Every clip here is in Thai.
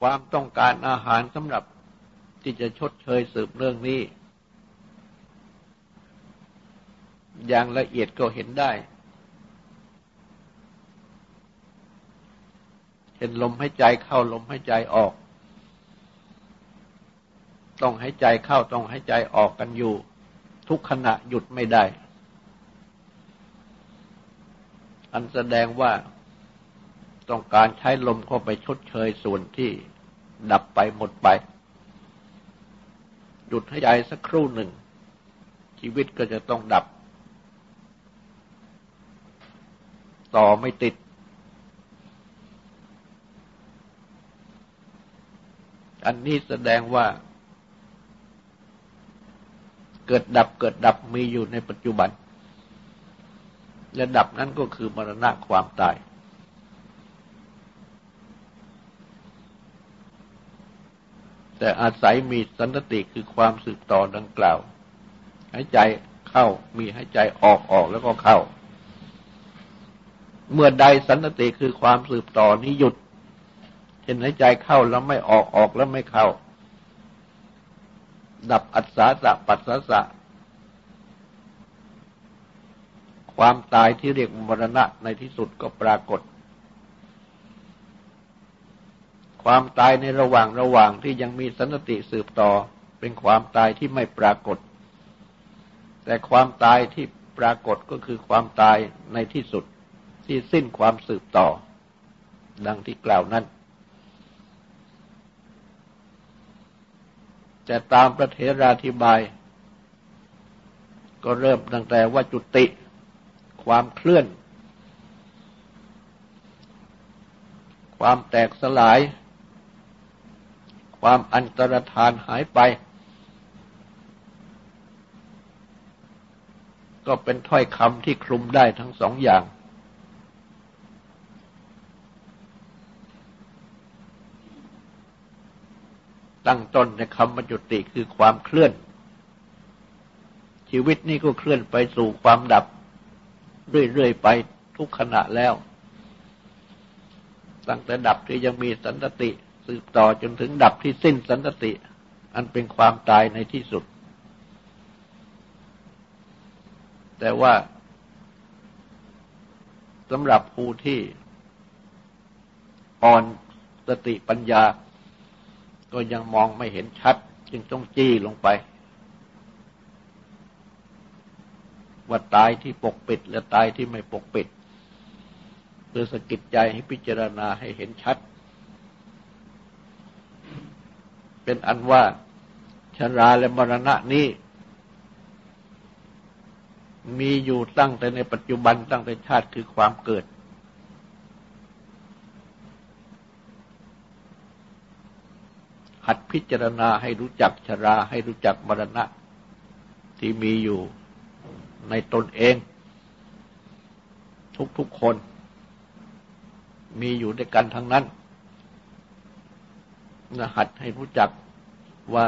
ความต้องการอาหารสำหรับที่จะชดเชยสืบเรื่องนี้ อย่างละเอียดก็เห็นได้ เห็นลมให้ใจเข้าลมให้ใจออก ต้องให้ใจเข้าต้องให้ใจออกกันอยู่ ทุกขณะหยุดไม่ได้ อันแสดงว่า ต้องการใช้ลมเข้าไปชดเชยส่วนที่ดับไปหมดไป หยุดให้ใจสักครู่หนึ่ง ชีวิตก็จะต้องดับ ต่อไม่ติด อันนี้แสดงว่า เกิดดับเกิดดับมีอยู่ในปัจจุบัน และดับนั้นก็คือมรณะความตาย แต่อาศัยมีสันติคือความสืบต่อดังกล่าวหายใจเข้ามีหายใจออกออกแล้วก็เข้า เมื่อใดสันติคือความสืบต่อนี้หยุดเช่นหายใจเข้าแล้วไม่ออกออกแล้วไม่เข้า ดับอัศาสะปัสสะสะความตายที่เรียกมรณะในที่สุดก็ปรากฏ ความตายในระหว่างระหว่างที่ยังมีสันติสืบต่อ เป็นความตายที่ไม่ปรากฏ แต่ความตายที่ปรากฏก็คือความตายในที่สุดที่สิ้นความสืบต่อ ดังที่กล่าวนั้นแต่ตามประเทราธิบาย ก็เริ่มตั้งแต่ว่าจุติความเคลื่อน ความแตกสลาย ความอันตรธานหายไป ก็เป็นถ้อยคำที่คลุมได้ทั้งสองอย่าง ตั้งต้นในคำบรรจุติคือความเคลื่อน ชีวิตนี้ก็เคลื่อนไปสู่ความดับ เรื่อยๆไปทุกขณะแล้ว ตั้งแต่ดับที่ยังมีสันติ สืบต่อจนถึงดับที่สิ้นสันติ อันเป็นความตายในที่สุด แต่ว่าสำหรับผู้ที่อ่อนสติปัญญา ก็ยังมองไม่เห็นชัด จึงต้องจี้ลงไป ว่าตายที่ปกปิดและตายที่ไม่ปกปิดเพื่อสกิดใจให้พิจารณาให้เห็นชัด เป็นอันว่าชราและมรณะนี้ มีอยู่ตั้งแต่ในปัจจุบันตั้งแต่ชาติคือความเกิด หัดพิจารณาให้รู้จักชราให้รู้จักมรณะ ที่มีอยู่ในตนเอง ทุกๆคน มีอยู่ด้วยกันทั้งนั้น นะหัดให้รู้จักว่า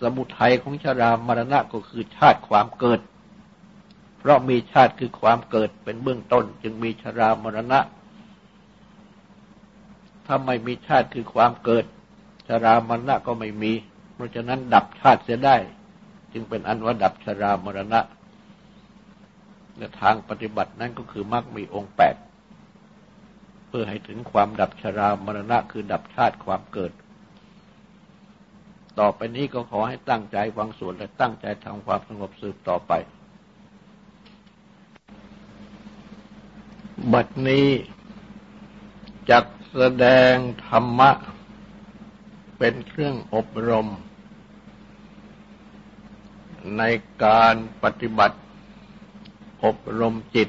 สมุทัยของชรามรณะก็คือชาติความเกิด เพราะมีชาติคือความเกิดเป็นเบื้องต้น จึงมีชรามรณะ ถ้าไม่มีชาติคือความเกิด ชรามรณะก็ไม่มี เพราะฉะนั้นดับชาติเสียได้ จึงเป็นอันว่าดับชรามรณะและทางปฏิบัตินั้นก็คือมรรคมีองค์แปด พื่อให้ถึงความดับชรามรณะคือดับชาติความเกิด ต่อไปนี้ก็ขอให้ตั้งใจฟังสวดและตั้งใจทำความสงบสืบต่อไป บัดนี้จักแสดงธรรมะ เป็นเครื่องอบรม ในการปฏิบัติอบรมจิต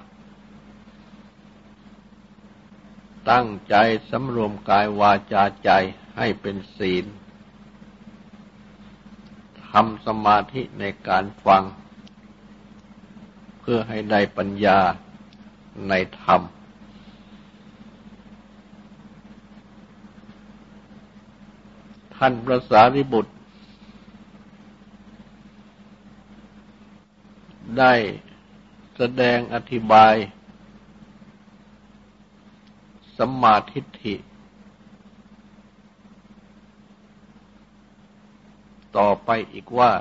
ตั้งใจสำรวมกายวาจาใจให้เป็นศีลทำสมาธิในการฟัง เพื่อให้ได้ปัญญาในธรรม ท่านพระสารีบุตร ได้แสดงอธิบาย สัมมาทิฏฐิ ต่อไปอีกว่า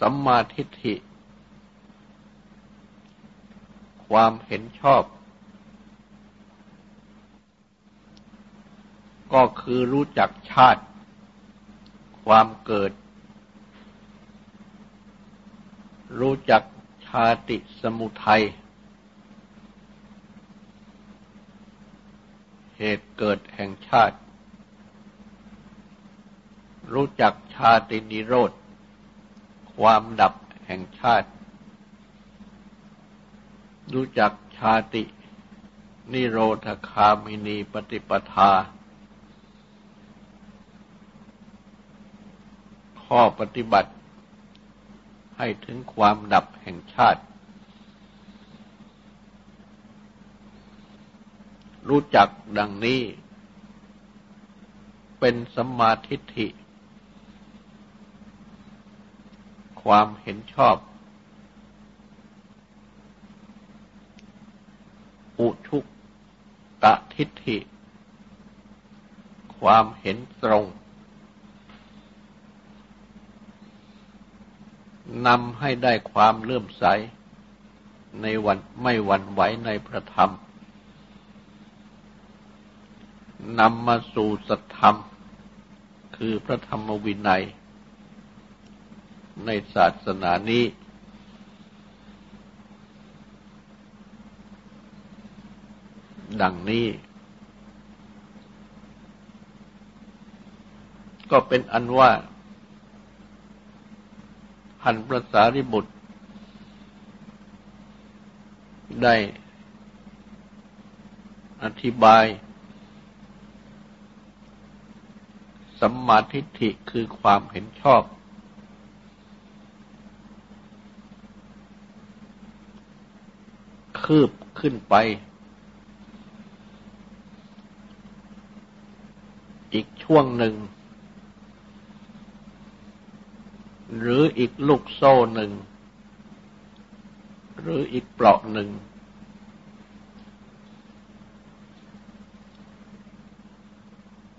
สัมมาทิฏฐิ ความเห็นชอบ ก็คือรู้จักชาติ ความเกิด รู้จักชาติสมุทัย เหตุเกิดแห่งชาติ รู้จักชาตินิโรธ ความดับแห่งชาติ รู้จักชาติ นิโรธคามินีปฏิปทา ข้อปฏิบัติ ให้ถึงความดับแห่งชาติ รู้จักดังนี้ เป็นสัมมาทิฏฐิ ความเห็นชอบ อุชุกตะทิฏฐิ ความเห็นตรง นำให้ได้ความเลื่อมใส ในวันไม่หวั่นไหวในพระธรรมนำมาสู่สัทธรรม คือพระธรรมวินัย ในศาสนานี้ ดังนี้ ก็เป็นอันว่า พันพระสารีบุตร ได้อธิบาย สัมมาทิฏฐิคือความเห็นชอบ คืบขึ้นไป อีกช่วงหนึ่ง ห รืออีกลูกโซ่หนึ่ง หรืออีกเปลาะหนึ่ง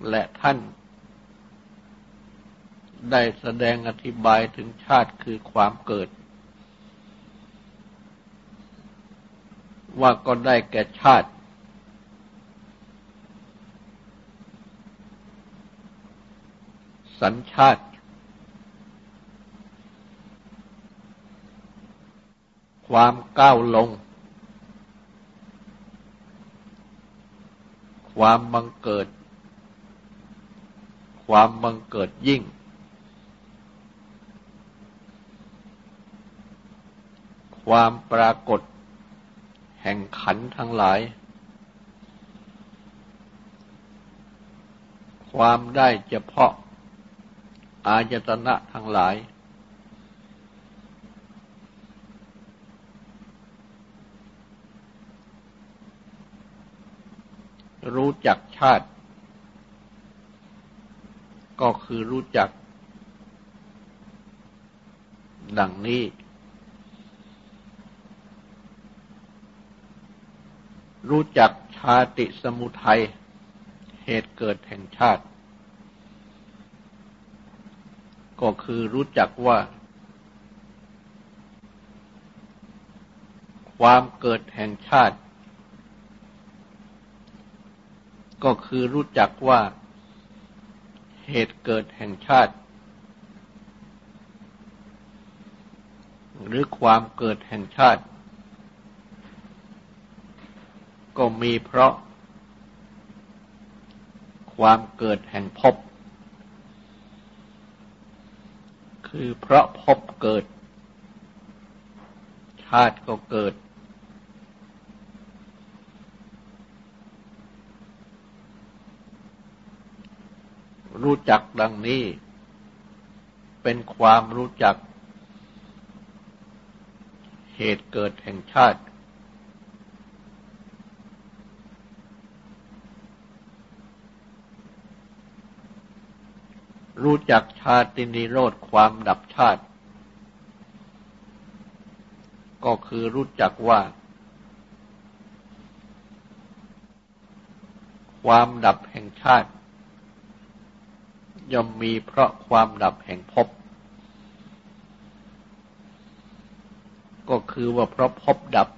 และท่าน ได้แสดงอธิบายถึงชาติคือความเกิด ว่าก็ได้แก่ชาติสัญชาติ ความก้าวลง ความบังเกิด ความบังเกิดยิ่ง ความปรากฏ แห่งขันทั้งหลาย ความได้เฉพาะ อายตนะทั้งหลาย รู้จักชาติ ก็คือรู้จัก ดังนี้ รู้จักชาติสมุทัย เหตุเกิดแห่งชาติ ก็คือรู้จักว่า ความเกิดแห่งชาติ ก็คือรู้จักว่าเหตุเกิดแห่งชาติ หรือความเกิดแห่งชาติ ก็มีเพราะ ความเกิดแห่งภพคือเพราะภพเกิด ชาติก็เกิด รู้จักดังนี้ เป็นความรู้จัก เหตุเกิดแห่งชาติ รู้จักชาตินิโรธความดับชาติ ก็คือรู้จักว่า ความดับแห่งชาติ ย่อมมีเพราะความดับแห่งภพก็คือว่าเพราะภพดับ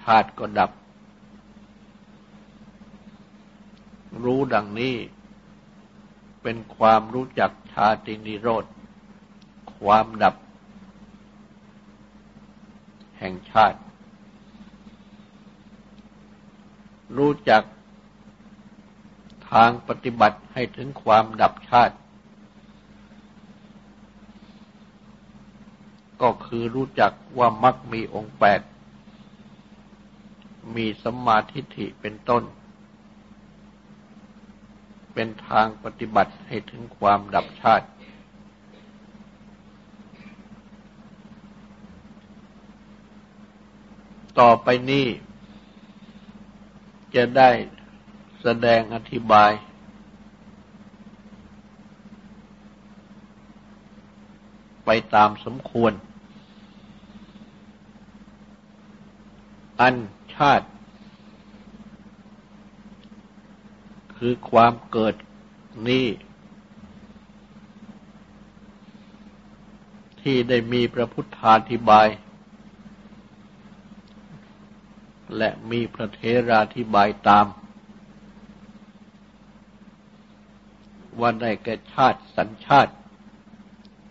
ชาติก็ดับ รู้ดังนี้ เป็นความรู้จักชาตินิโรธ ความดับ แห่งชาติ รู้จักทางปฏิบัติให้ถึงความดับชาติ ก็คือรู้จักว่ามักมีองค์แปด มีสัมมาทิฏฐิเป็นต้น เป็นทางปฏิบัติให้ถึงความดับชาติ ต่อไปนี้จะได้แสดงอธิบายไปตามสมควร อันชาติ คือความเกิดนี้ ที่ได้มีพระพุทธาธิบาย และมีพระเทราธิบายตาม ว่าได้แก่ชาติสัญชาติ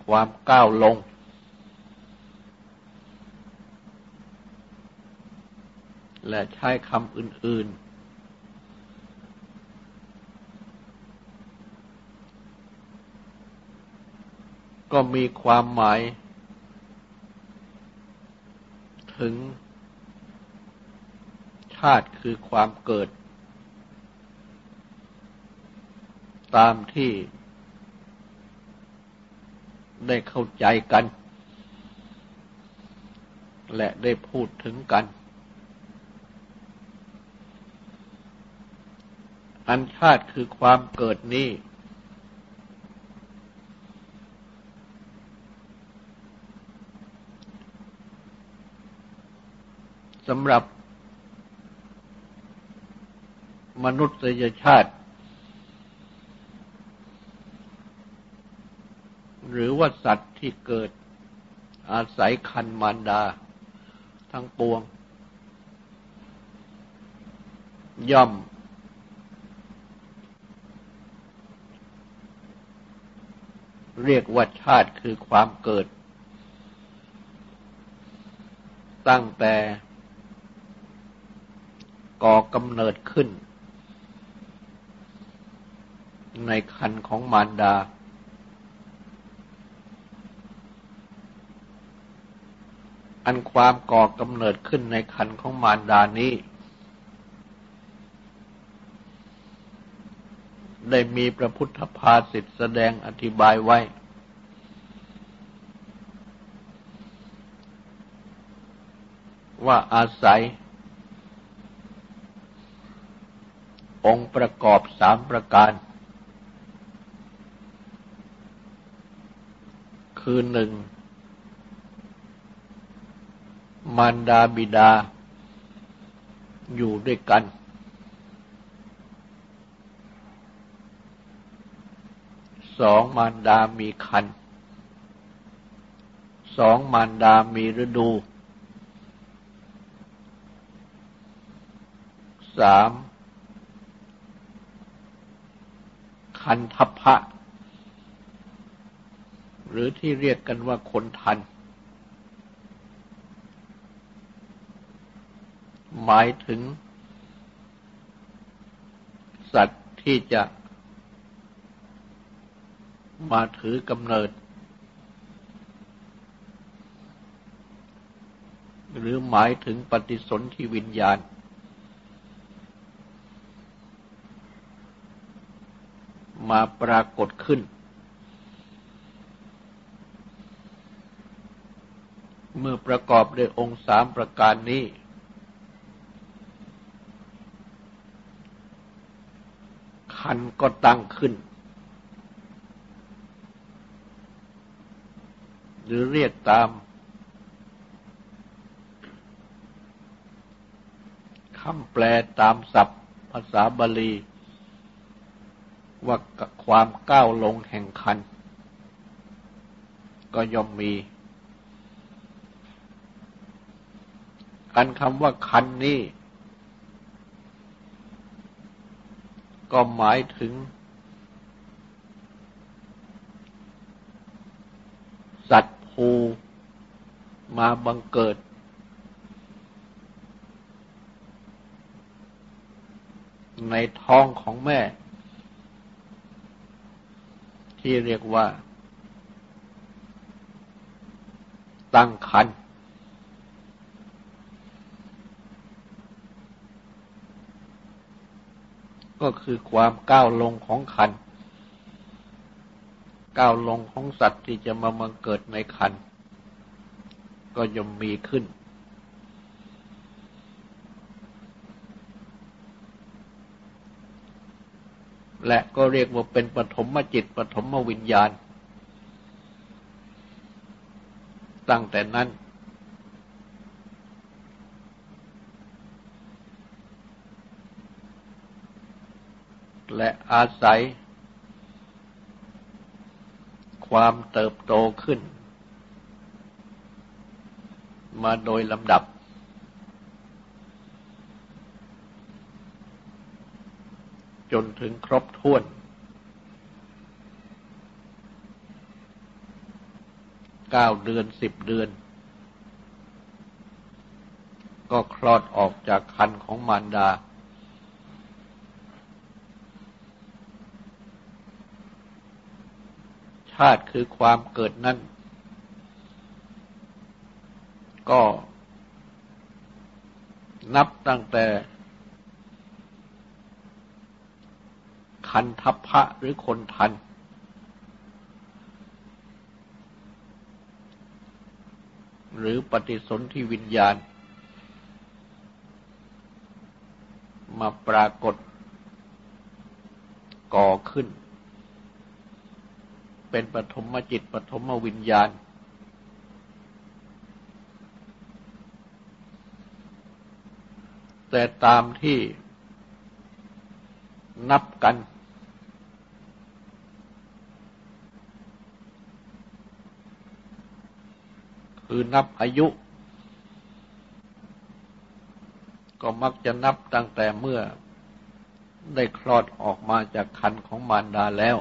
ความก้าวลง และใช้คำอื่น ๆ ก็มีความหมาย ถึง ชาติคือความเกิด ตามที่ได้เข้าใจกัน และได้พูดถึงกัน อันชาติคือความเกิดนี้ สำหรับมนุษยชาติ หรือว่าสัตว์ที่เกิดอาศัยคันมารดา ทั้งปวง ย่อม เรียกว่าชาติคือความเกิด ตั้งแต่ก่อกำเนิดขึ้น ในคันของมารดา อันความก่อกำเนิดขึ้นในคันของมารดานี้ ได้มีพระพุทธภาษิตแสดงอธิบายไว้ ว่าอาศัย องค์ประกอบสามประการ คือหนึ่ง มารดาบิดาอยู่ด้วยกัน สองมารดามีคันสองมารดามีฤดูสามคันทัพพะ หรือที่เรียกกันว่าคนทัน หมายถึง สัตว์ที่จะ มาถือกำเนิด หรือหมายถึงปฏิสนธิวิญญาณ มาปรากฏขึ้น เมื่อประกอบด้วยองค์สามประการนี้คันก็ตั้งขึ้น หรือเรียกตามคำแปลตามศัพท์ภาษาบาลี ว่าความก้าวลงแห่งคัน ก็ย่อมมีอันคำว่าคันนี้ ก็หมายถึงูมาบังเกิด ในท้องของแม่ ที่เรียกว่า ตั้งคันก็คือความก้าวลงของคัน ก้าวลงของสัตว์ที่จะมามังเกิดในคัน ก็ย่อมมีขึ้น และก็เรียกว่าเป็นปฐมจิตปฐมวิญญาณ ตั้งแต่นั้นและอาศัย ความเติบโตขึ้น มาโดยลำดับ จนถึงครบถ้วน เก้าเดือนสิบเดือน ก็คลอดออกจากคันของมารดา ชาติคือความเกิดนั้น ก็นับตั้งแต่คันทัพพระหรือคนทัน หรือปฏิสนธิวิญญาณ มาปรากฏก่อขึ้น เป็นปฐมจิตปฐมวิญญาณ แต่ตามที่นับกัน คือนับอายุ ก็มักจะนับตั้งแต่เมื่อได้คลอดออกมาจากคันของมารดาแล้ว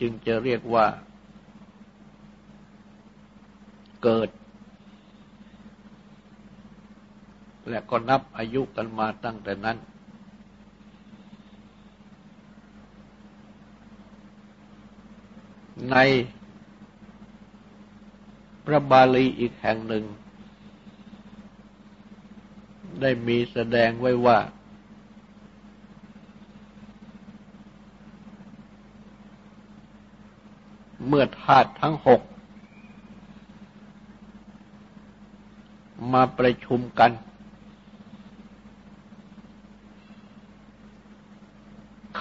จึงจะเรียกว่า เกิด และก็นับอายุกันมาตั้งแต่นั้น ในพระบาลีอีกแห่งหนึ่ง ได้มีแสดงไว้ว่า เมื่อธาตุทั้งหกมาประชุมกัน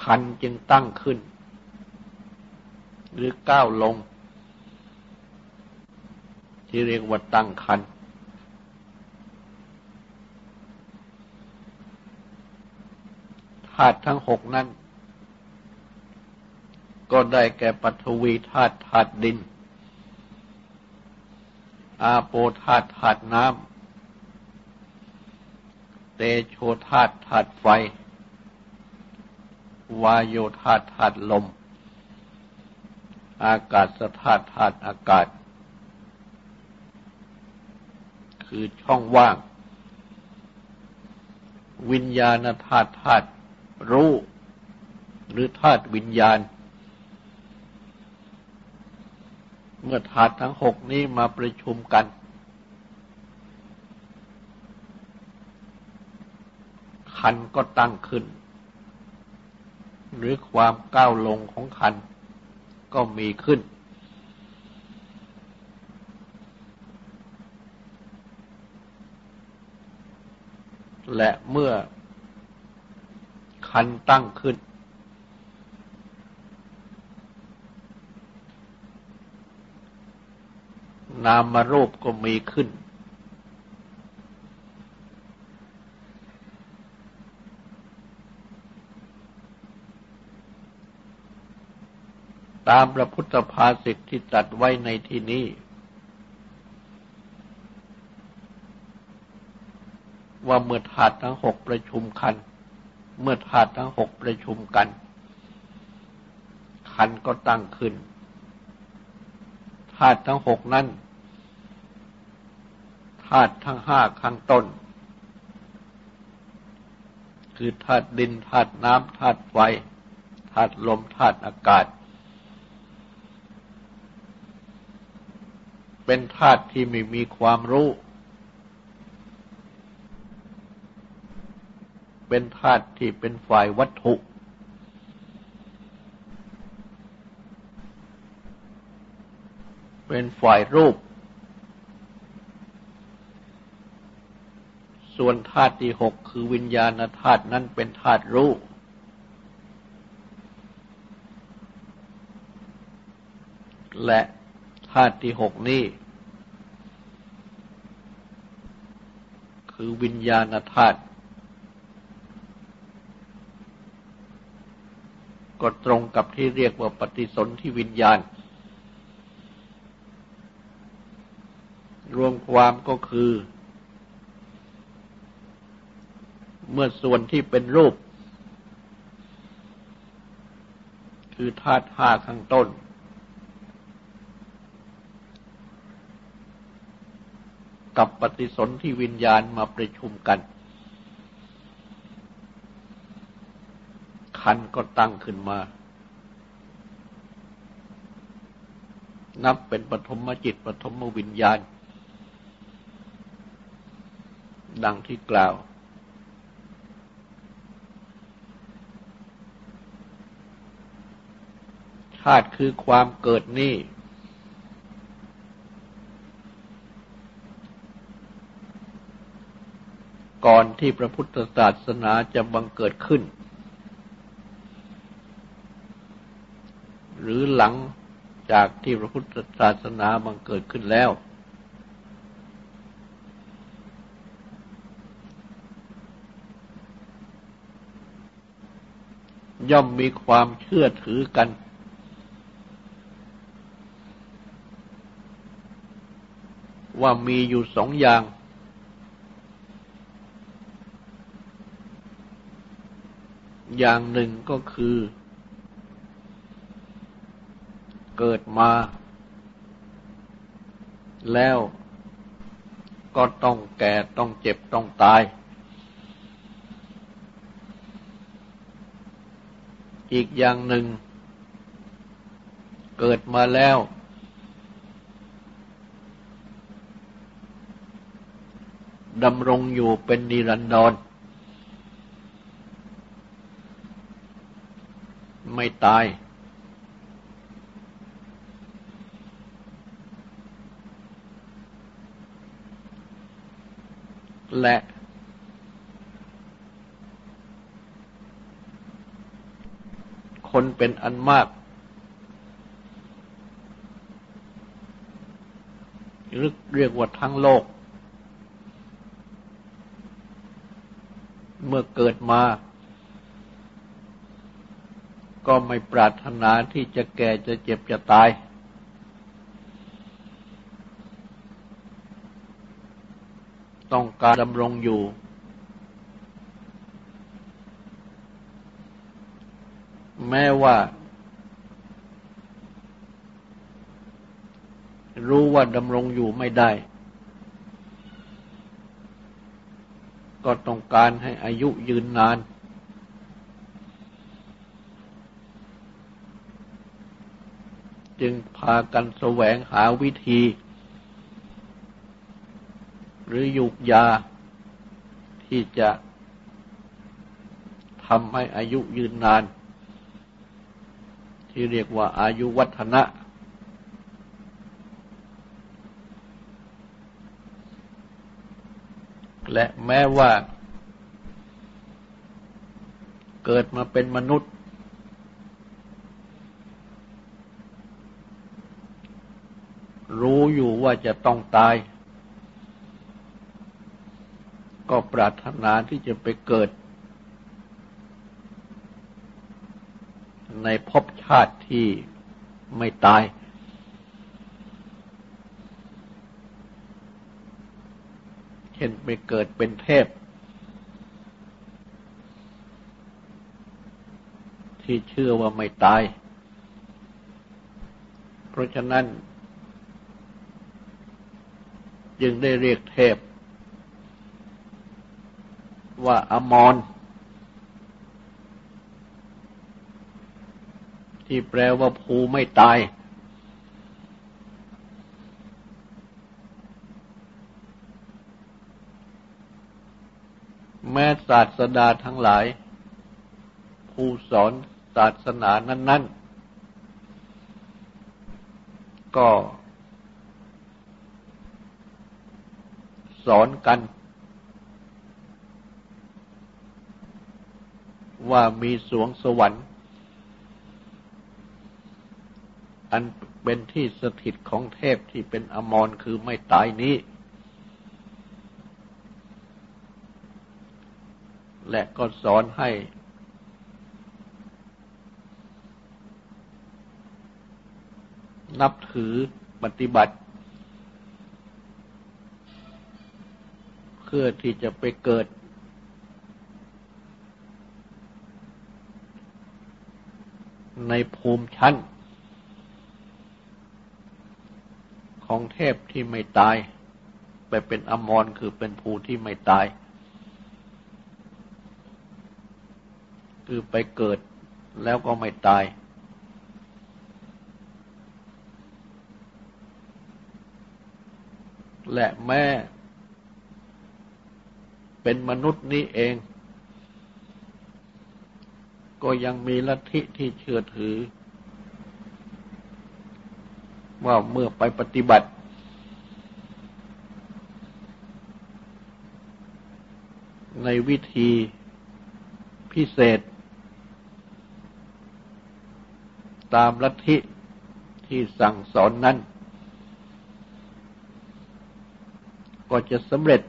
คันจึงตั้งขึ้น หรือก้าวลง ที่เรียกว่าตั้งคัน ธาตุทั้งหกนั้น ก็ได้แก่ปัทวีธาตุธาตุดิน อาโปธาตุธาตุน้ำ เตโชธาตุธาตุไฟ วายโยธาตุธาตุลม อากาศธาตุธาตุอากาศ คือช่องว่าง วิญญาณธาตุธาตุรู้ หรือธาตุวิญญาณ เมื่อธาตุทั้งหกนี้มาประชุมกัน คันก็ตั้งขึ้น หรือความก้าวลงของคันก็มีขึ้น และเมื่อคันตั้งขึ้น นามรูปก็มีขึ้น ตามพระพุทธภาษิตที่ตัดไว้ในที่นี้ ว่าเมื่อธาตุทั้งหกประชุมคันเมื่อธาตุทั้งหกประชุมกันขันก็ตั้งขึ้นธาตุทั้งหกนั้น ธาตุทั้งห้าข้างต้น คือธาตุดินธาตุน้ำธาตุไฟธาตุลมธาตุอากาศ เป็นธาตุที่ไม่มีความรู้ เป็นธาตุที่เป็นฝ่ายวัตถุเป็นฝ่ายรูป ส่วนธาตุที่หกคือวิญญาณธาตุนั้นเป็นธาตุรู้ และธาตุที่หกนี้ คือวิญญาณธาตุก็ตรงกับที่เรียกว่าปฏิสนธิวิญญาณ รวมความก็คือ เมื่อส่วนที่เป็นรูป คือธาตุห้าข้างต้น กับปฏิสนธิวิญญาณมาประชุมกันขันก็ตั้งขึ้นมา นับเป็นปฐมจิตปฐมวิญญาณ ดังที่กล่าวาติคือความเกิดนี้ ก่อนที่พระพุทธศาสนาจะบังเกิดขึ้น หรือหลังจากที่พระพุทธศาสนาบังเกิดขึ้นแล้ว ย่อมมีความเชื่อถือกัน ว่ามีอยู่สองอย่าง อย่างหนึ่งก็คือ เกิดมา แล้วก็ต้องแก่ต้องเจ็บต้องตาย อีกอย่างหนึ่ง เกิดมาแล้ว ดำรงอยู่เป็นนิรันดร ไม่ตาย และ คนเป็นอันมากหรือเรียกว่าทั้งโลก เมื่อเกิดมา ก็ไม่ปรารถนาที่จะแก่จะเจ็บจะตาย ต้องการดำรงอยู่ แม้ว่า รู้ว่าดำรงอยู่ไม่ได้ ก็ต้องการให้อายุยืนนาน จึงพากันแสวงหาวิธี หรือยุกยาที่จะทำให้อายุยืนนาน ที่เรียกว่าอายุวัฒนะ และแม้ว่า เกิดมาเป็นมนุษย์ รู้อยู่ว่าจะต้องตาย ก็ปรารถนาที่จะไปเกิด ในภพชาติที่ไม่ตาย เช่นไปเกิดเป็นเทพ ที่เชื่อว่าไม่ตาย เพราะฉะนั้น จึงได้เรียกเทพ ว่าอมรที่แปลว่าภูไม่ตาย ม้ศาสดาทั้งหลาย ผู้สอนศาสนานั้น ๆ ก็สอนกัน ว่ามีสวงสวรรค์ อันเป็นที่สถิตของเทพที่เป็นอมรคือไม่ตายนี้ และก็สอนให้ นับถือปฏิบัติ เพื่อที่จะไปเกิด ในภูมิชั้น ของเทพที่ไม่ตาย ไปเป็นอมรคือเป็นภูที่ไม่ตาย คือไปเกิดแล้วก็ไม่ตาย และแม่เป็นมนุษย์นี้เอง ก็ยังมีลัทธิที่เชื่อถือ ว่าเมื่อไปปฏิบัติ ในวิธีพิเศษ ตามลัทธิที่สั่งสอนนั้น ก็จะสำเร็จ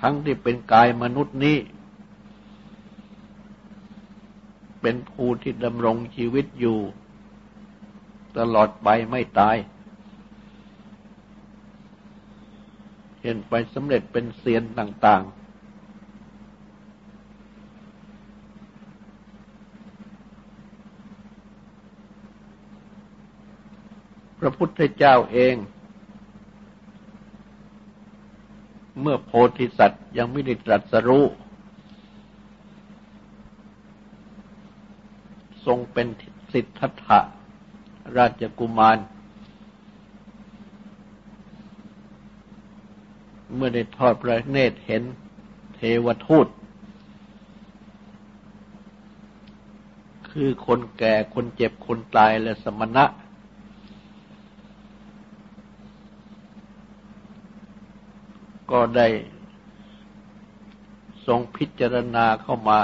ทั้งที่เป็นกายมนุษย์นี้ เป็นผู้ที่ดำรงชีวิตอยู่ ตลอดไปไม่ตาย เห็นไปสำเร็จเป็นเซียนต่าง ๆ พระพุทธเจ้าเอง เมื่อโพธิสัตว์ยังไม่ได้ตรัสรู้ ทรงเป็นสิทธัตถะราชกุมาร เมื่อได้ทอดพระเนตรเห็นเทวทูต คือคนแก่คนเจ็บคนตายและสมณะ ก็ได้ทรงพิจารณาเข้ามา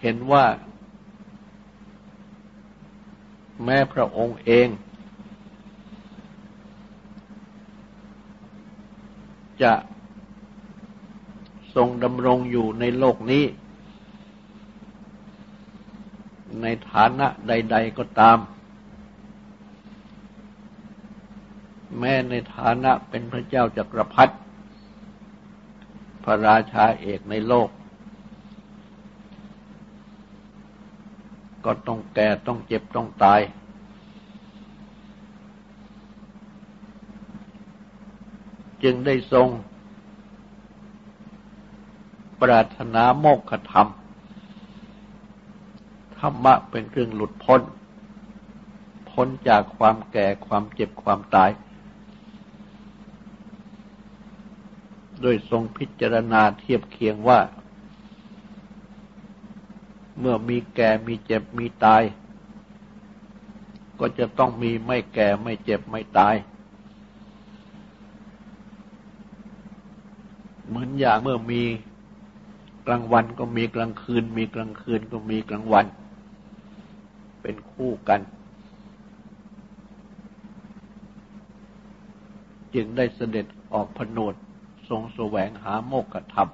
เห็นว่า แม้พระองค์เอง จะทรงดำรงอยู่ในโลกนี้ ในฐานะใด ๆก็ตาม แม้ในฐานะเป็นพระเจ้าจักรพรรดิพระราชาเอกในโลก ก็ต้องแก่ต้องเจ็บต้องตาย จึงได้ทรง ปรารถนาโมกขธรรม ธรรมะเป็นเครื่องหลุดพ้น พ้นจากความแก่ความเจ็บความตาย โดยทรงพิจารณาเทียบเคียงว่า เมื่อมีแก่มีเจ็บมีตาย ก็จะต้องมีไม่แก่ไม่เจ็บไม่ตาย เหมือนอย่างเมื่อมีกลางวันก็มีกลางคืน มีกลางคืนก็มีกลางวัน เป็นคู่กัน จึงได้เสด็จออกผนวด ทรงแสวงหาโมกขธรรม